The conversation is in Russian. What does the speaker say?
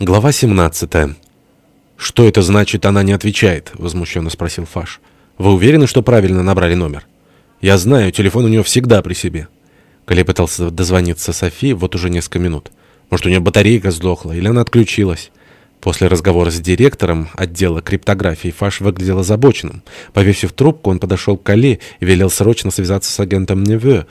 Глава 17. «Что это значит, она не отвечает?» — возмущенно спросил Фаш. «Вы уверены, что правильно набрали номер?» «Я знаю, телефон у нее всегда при себе». Кале пытался дозвониться Софии вот уже несколько минут. Может, у нее батарейка сдохла, или она отключилась. После разговора с директором отдела криптографии Фаш выглядел озабоченным. Повесив трубку, он подошел к Кале и велел срочно связаться с агентом Неве,